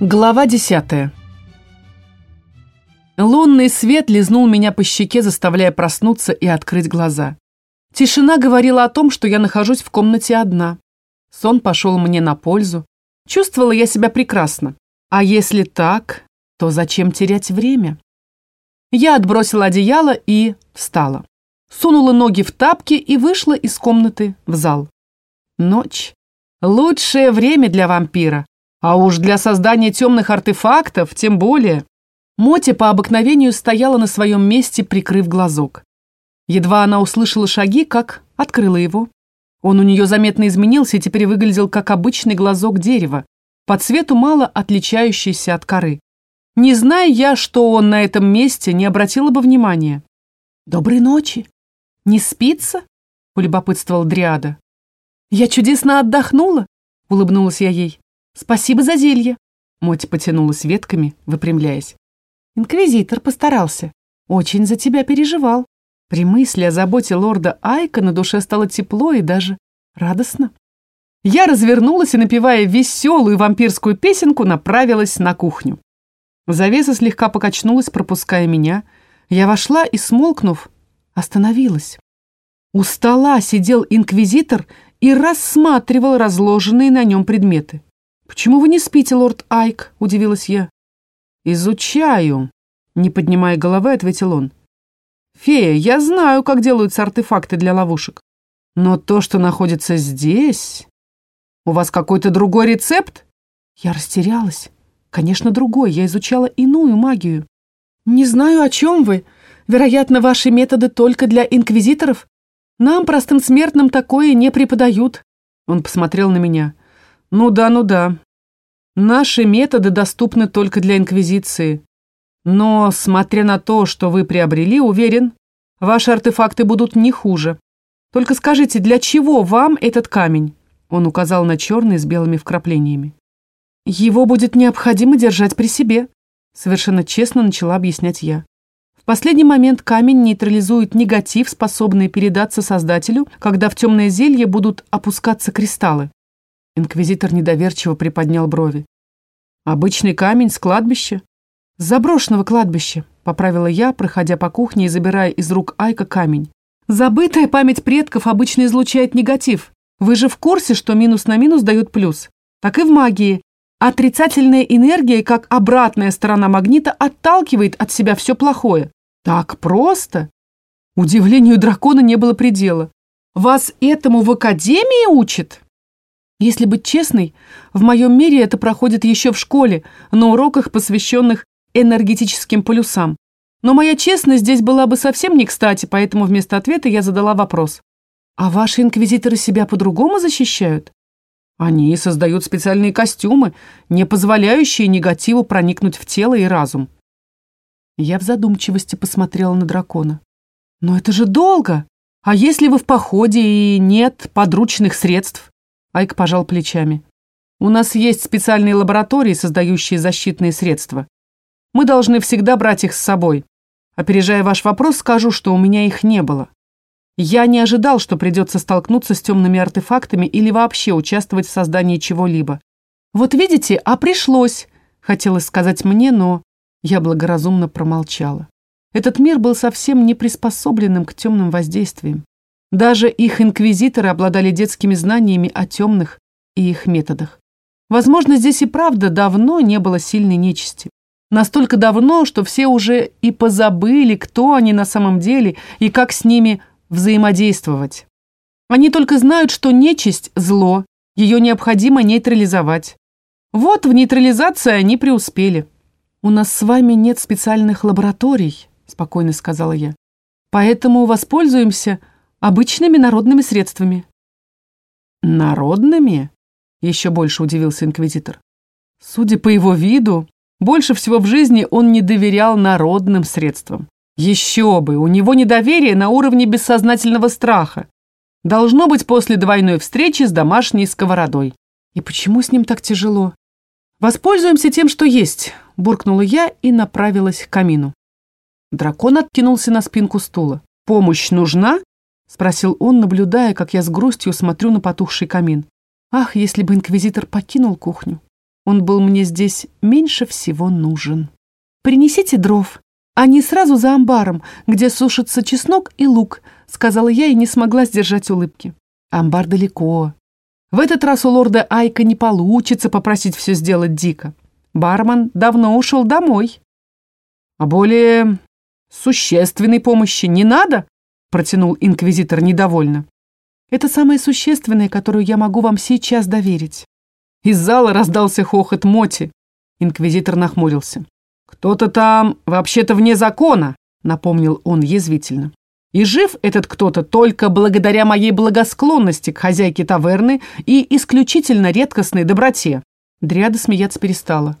Глава десятая. Лунный свет лизнул меня по щеке, заставляя проснуться и открыть глаза. Тишина говорила о том, что я нахожусь в комнате одна. Сон пошел мне на пользу. Чувствовала я себя прекрасно. А если так, то зачем терять время? Я отбросила одеяло и встала. Сунула ноги в тапки и вышла из комнаты в зал. Ночь. Лучшее время для вампира. А уж для создания темных артефактов тем более. Моти по обыкновению стояла на своем месте, прикрыв глазок. Едва она услышала шаги, как открыла его. Он у нее заметно изменился и теперь выглядел как обычный глазок дерева, по цвету мало отличающийся от коры. Не зная я, что он на этом месте, не обратила бы внимания. «Доброй ночи! Не спится?» — полюбопытствовала Дриада. «Я чудесно отдохнула», — улыбнулась я ей. «Спасибо за зелье!» Моти потянулась ветками, выпрямляясь. «Инквизитор постарался. Очень за тебя переживал. При мысли о заботе лорда Айка на душе стало тепло и даже радостно. Я развернулась и, напевая веселую вампирскую песенку, направилась на кухню. Завеса слегка покачнулась, пропуская меня. Я вошла и, смолкнув, остановилась. У стола сидел инквизитор и рассматривал разложенные на нем предметы. «Почему вы не спите, лорд Айк?» — удивилась я. «Изучаю», — не поднимая головы, ответил он. «Фея, я знаю, как делаются артефакты для ловушек. Но то, что находится здесь... У вас какой-то другой рецепт?» Я растерялась. Конечно, другой. Я изучала иную магию. «Не знаю, о чем вы. Вероятно, ваши методы только для инквизиторов. Нам, простым смертным, такое не преподают». Он посмотрел на меня. Ну да, ну да. Наши методы доступны только для Инквизиции. Но, смотря на то, что вы приобрели, уверен, ваши артефакты будут не хуже. Только скажите, для чего вам этот камень?» Он указал на черный с белыми вкраплениями. «Его будет необходимо держать при себе», совершенно честно начала объяснять я. В последний момент камень нейтрализует негатив, способный передаться создателю, когда в темное зелье будут опускаться кристаллы. Инквизитор недоверчиво приподнял брови. «Обычный камень с кладбища?» «С заброшенного кладбища», — поправила я, проходя по кухне и забирая из рук Айка камень. «Забытая память предков обычно излучает негатив. Вы же в курсе, что минус на минус дают плюс? Так и в магии. Отрицательная энергия, как обратная сторона магнита, отталкивает от себя все плохое. Так просто?» Удивлению дракона не было предела. «Вас этому в академии учат?» Если быть честной, в моем мире это проходит еще в школе, на уроках, посвященных энергетическим полюсам. Но моя честность здесь была бы совсем не кстати, поэтому вместо ответа я задала вопрос. «А ваши инквизиторы себя по-другому защищают?» «Они создают специальные костюмы, не позволяющие негативу проникнуть в тело и разум». Я в задумчивости посмотрела на дракона. «Но это же долго! А если вы в походе и нет подручных средств?» Айк пожал плечами. «У нас есть специальные лаборатории, создающие защитные средства. Мы должны всегда брать их с собой. Опережая ваш вопрос, скажу, что у меня их не было. Я не ожидал, что придется столкнуться с темными артефактами или вообще участвовать в создании чего-либо. Вот видите, а пришлось, хотелось сказать мне, но я благоразумно промолчала. Этот мир был совсем не приспособленным к темным воздействиям. Даже их инквизиторы обладали детскими знаниями о темных и их методах. Возможно, здесь и правда давно не было сильной нечисти. Настолько давно, что все уже и позабыли, кто они на самом деле и как с ними взаимодействовать. Они только знают, что нечисть – зло, ее необходимо нейтрализовать. Вот в нейтрализации они преуспели. «У нас с вами нет специальных лабораторий», – спокойно сказала я. «Поэтому воспользуемся – обычными народными средствами». «Народными?» — еще больше удивился инквизитор. Судя по его виду, больше всего в жизни он не доверял народным средствам. Еще бы, у него недоверие на уровне бессознательного страха. Должно быть после двойной встречи с домашней сковородой. И почему с ним так тяжело? Воспользуемся тем, что есть, буркнула я и направилась к камину. Дракон откинулся на спинку стула. Помощь нужна? — спросил он, наблюдая, как я с грустью смотрю на потухший камин. Ах, если бы инквизитор покинул кухню. Он был мне здесь меньше всего нужен. «Принесите дров. Они сразу за амбаром, где сушится чеснок и лук», сказала я и не смогла сдержать улыбки. Амбар далеко. В этот раз у лорда Айка не получится попросить все сделать дико. Бармен давно ушел домой. А более существенной помощи не надо? Протянул инквизитор недовольно. Это самое существенное, которую я могу вам сейчас доверить. Из зала раздался хохот Моти. Инквизитор нахмурился. «Кто-то там вообще-то вне закона», — напомнил он язвительно. И жив этот кто-то только благодаря моей благосклонности к хозяйке таверны и исключительно редкостной доброте. Дриада смеяться перестала.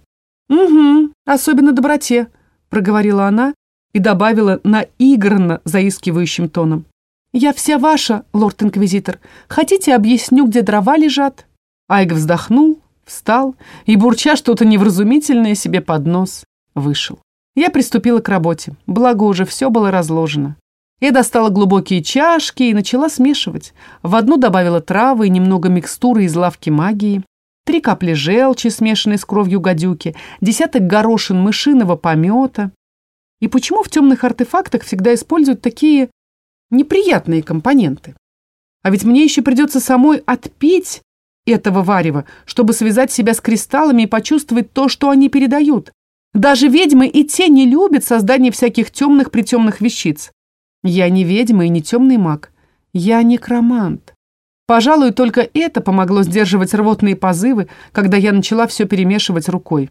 «Угу, особенно доброте», — проговорила она и добавила наигранно заискивающим тоном. «Я вся ваша, лорд-инквизитор. Хотите, объясню, где дрова лежат?» Айг вздохнул, встал и, бурча что-то невразумительное себе под нос, вышел. Я приступила к работе, благо уже все было разложено. Я достала глубокие чашки и начала смешивать. В одну добавила травы и немного микстуры из лавки магии, три капли желчи, смешанной с кровью гадюки, десяток горошин мышиного помета. И почему в темных артефактах всегда используют такие неприятные компоненты? А ведь мне еще придется самой отпить этого варева, чтобы связать себя с кристаллами и почувствовать то, что они передают. Даже ведьмы и те не любят создание всяких темных-притемных вещиц. Я не ведьма и не темный маг. Я некромант. Пожалуй, только это помогло сдерживать рвотные позывы, когда я начала все перемешивать рукой.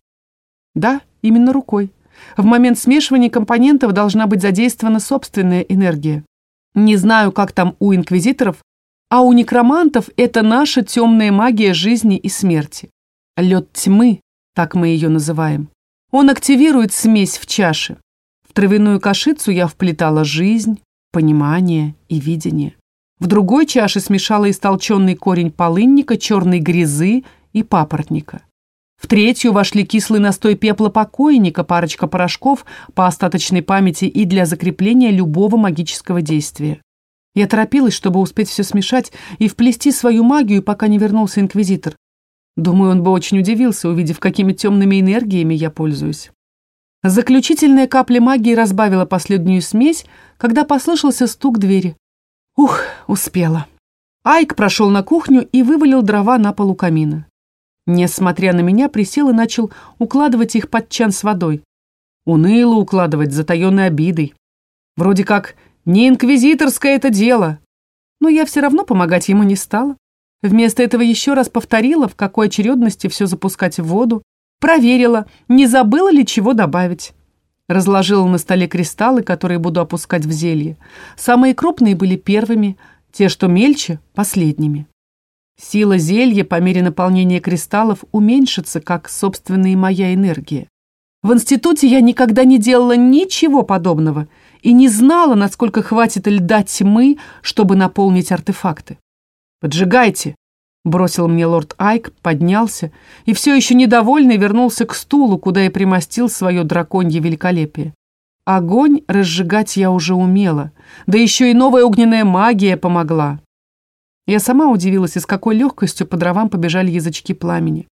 Да, именно рукой. В момент смешивания компонентов должна быть задействована собственная энергия. Не знаю, как там у инквизиторов, а у некромантов это наша темная магия жизни и смерти. Лед тьмы, так мы ее называем. Он активирует смесь в чаше. В травяную кашицу я вплетала жизнь, понимание и видение. В другой чаше смешала истолченный корень полынника, черной грязы и папоротника. В третью вошли кислый настой пепла покойника, парочка порошков по остаточной памяти и для закрепления любого магического действия. Я торопилась, чтобы успеть все смешать и вплести свою магию, пока не вернулся инквизитор. Думаю, он бы очень удивился, увидев, какими темными энергиями я пользуюсь. Заключительная капля магии разбавила последнюю смесь, когда послышался стук двери. Ух, успела. Айк прошел на кухню и вывалил дрова на полу камина. Несмотря на меня, присел и начал укладывать их под чан с водой. Уныло укладывать, затаенной обидой. Вроде как не инквизиторское это дело. Но я все равно помогать ему не стала. Вместо этого еще раз повторила, в какой очередности все запускать в воду, Проверила, не забыла ли чего добавить. Разложила на столе кристаллы, которые буду опускать в зелье. Самые крупные были первыми, те, что мельче, последними. Сила зелья по мере наполнения кристаллов уменьшится, как собственная моя энергия. В институте я никогда не делала ничего подобного и не знала, насколько хватит льда тьмы, чтобы наполнить артефакты. «Поджигайте!» Бросил мне лорд Айк, поднялся и все еще недовольный вернулся к стулу, куда и примостил свое драконье великолепие. Огонь разжигать я уже умела, да еще и новая огненная магия помогла. Я сама удивилась, и с какой легкостью по дровам побежали язычки пламени.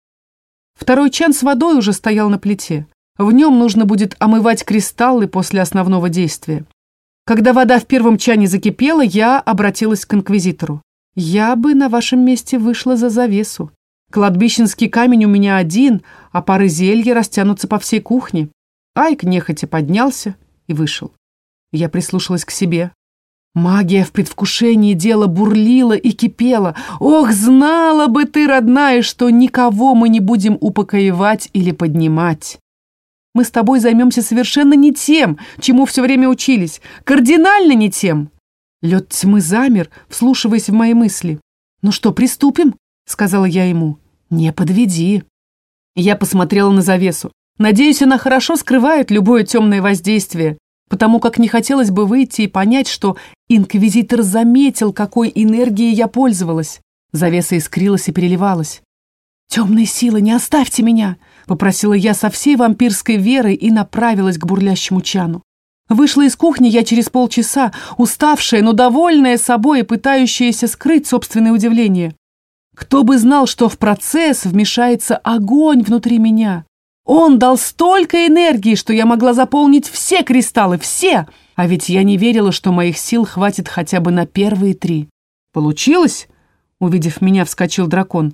Второй чан с водой уже стоял на плите. В нем нужно будет омывать кристаллы после основного действия. Когда вода в первом чане закипела, я обратилась к инквизитору. Я бы на вашем месте вышла за завесу. Кладбищенский камень у меня один, а пары зелья растянутся по всей кухне. Айк нехотя поднялся и вышел. Я прислушалась к себе. Магия в предвкушении дела бурлила и кипела. Ох, знала бы ты, родная, что никого мы не будем упокоевать или поднимать. Мы с тобой займемся совершенно не тем, чему все время учились, кардинально не тем. Лед тьмы замер, вслушиваясь в мои мысли. «Ну что, приступим?» — сказала я ему. «Не подведи». Я посмотрела на завесу. Надеюсь, она хорошо скрывает любое темное воздействие, потому как не хотелось бы выйти и понять, что инквизитор заметил, какой энергией я пользовалась. Завеса искрилась и переливалась. «Темные силы, не оставьте меня!» — попросила я со всей вампирской верой и направилась к бурлящему чану. Вышла из кухни я через полчаса, уставшая, но довольная собой и пытающаяся скрыть собственное удивление. Кто бы знал, что в процесс вмешается огонь внутри меня. Он дал столько энергии, что я могла заполнить все кристаллы, все. А ведь я не верила, что моих сил хватит хотя бы на первые три. Получилось? Увидев меня, вскочил дракон.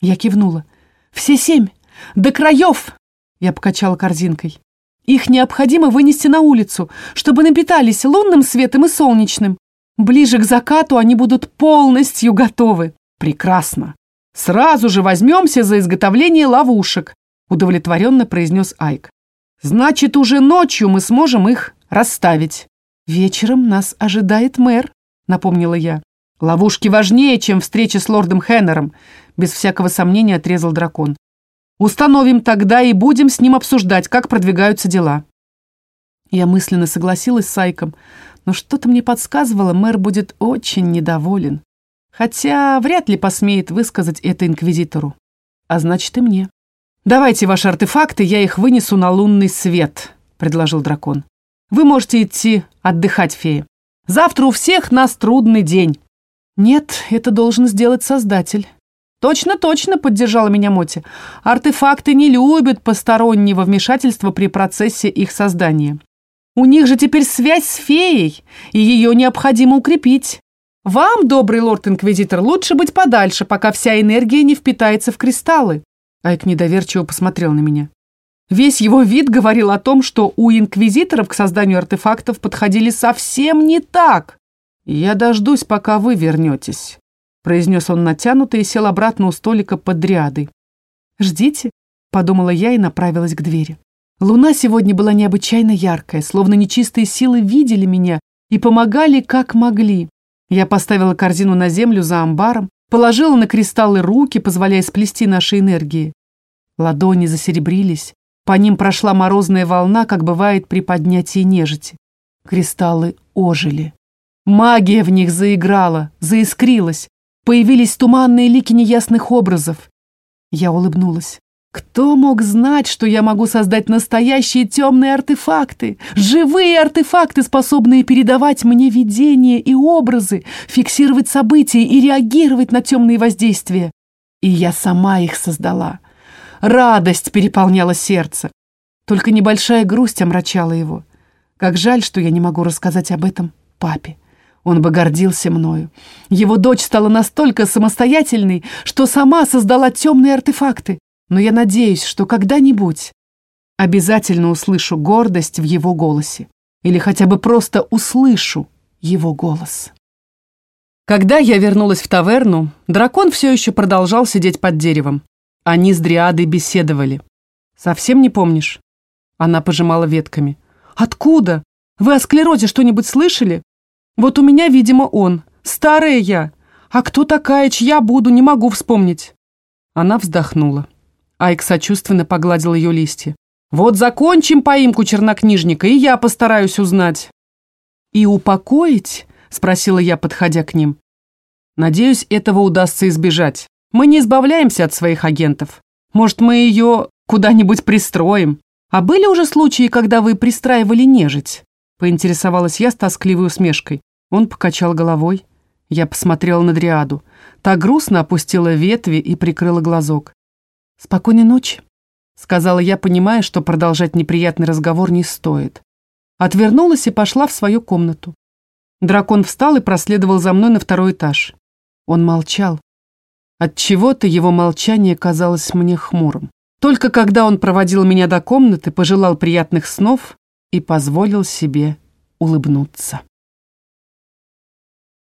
Я кивнула. Все семь. До краев. Я покачала корзинкой. Их необходимо вынести на улицу, чтобы напитались лунным светом и солнечным. Ближе к закату они будут полностью готовы. Прекрасно. Сразу же возьмемся за изготовление ловушек, удовлетворенно произнес Айк. Значит, уже ночью мы сможем их расставить. Вечером нас ожидает мэр, напомнила я. Ловушки важнее, чем встреча с лордом Хеннером, без всякого сомнения отрезал дракон. Установим тогда и будем с ним обсуждать, как продвигаются дела. Я мысленно согласилась с Айком, но что-то мне подсказывало, мэр будет очень недоволен. Хотя вряд ли посмеет высказать это инквизитору. А значит и мне. «Давайте ваши артефакты, я их вынесу на лунный свет», — предложил дракон. «Вы можете идти отдыхать, фея. Завтра у всех нас трудный день». «Нет, это должен сделать Создатель». «Точно, точно», — поддержала меня Моти. «Артефакты не любят постороннего вмешательства при процессе их создания. У них же теперь связь с феей, и ее необходимо укрепить. Вам, добрый лорд-инквизитор, лучше быть подальше, пока вся энергия не впитается в кристаллы». Айк недоверчиво посмотрел на меня. Весь его вид говорил о том, что у инквизиторов к созданию артефактов подходили совсем не так. «Я дождусь, пока вы вернетесь», — произнес он натянуто и сел обратно у столика под дриадой. «Ждите», — подумала я и направилась к двери. Луна сегодня была необычайно яркая, словно нечистые силы видели меня и помогали, как могли. Я поставила корзину на землю за амбаром, положила на кристаллы руки, позволяя сплести наши энергии. Ладони засеребрились, по ним прошла морозная волна, как бывает при поднятии нежити. Кристаллы ожили. Магия в них заиграла, заискрилась. Появились туманные лики неясных образов. Я улыбнулась. Кто мог знать, что я могу создать настоящие темные артефакты? Живые артефакты, способные передавать мне видения и образы, фиксировать события и реагировать на темные воздействия. И я сама их создала. Радость переполняла сердце. Только небольшая грусть омрачала его. Как жаль, что я не могу рассказать об этом папе. Он бы гордился мною. Его дочь стала настолько самостоятельной, что сама создала темные артефакты но я надеюсь, что когда-нибудь обязательно услышу гордость в его голосе. Или хотя бы просто услышу его голос. Когда я вернулась в таверну, дракон все еще продолжал сидеть под деревом. Они с Дриадой беседовали. «Совсем не помнишь?» Она пожимала ветками. «Откуда? Вы о склерозе что-нибудь слышали? Вот у меня, видимо, он. Старая я. А кто такая, чья буду, не могу вспомнить». Она вздохнула. Айк сочувственно погладил ее листья. «Вот закончим поимку чернокнижника, и я постараюсь узнать». «И упокоить?» — спросила я, подходя к ним. «Надеюсь, этого удастся избежать. Мы не избавляемся от своих агентов. Может, мы ее куда-нибудь пристроим? А были уже случаи, когда вы пристраивали нежить?» Поинтересовалась я с тоскливой усмешкой. Он покачал головой. Я посмотрела на Дриаду. Та грустно опустила ветви и прикрыла глазок. «Спокойной ночи», — сказала я, понимая, что продолжать неприятный разговор не стоит. Отвернулась и пошла в свою комнату. Дракон встал и проследовал за мной на второй этаж. Он молчал. От чего-то его молчание казалось мне хмурым. Только когда он проводил меня до комнаты, пожелал приятных снов и позволил себе улыбнуться.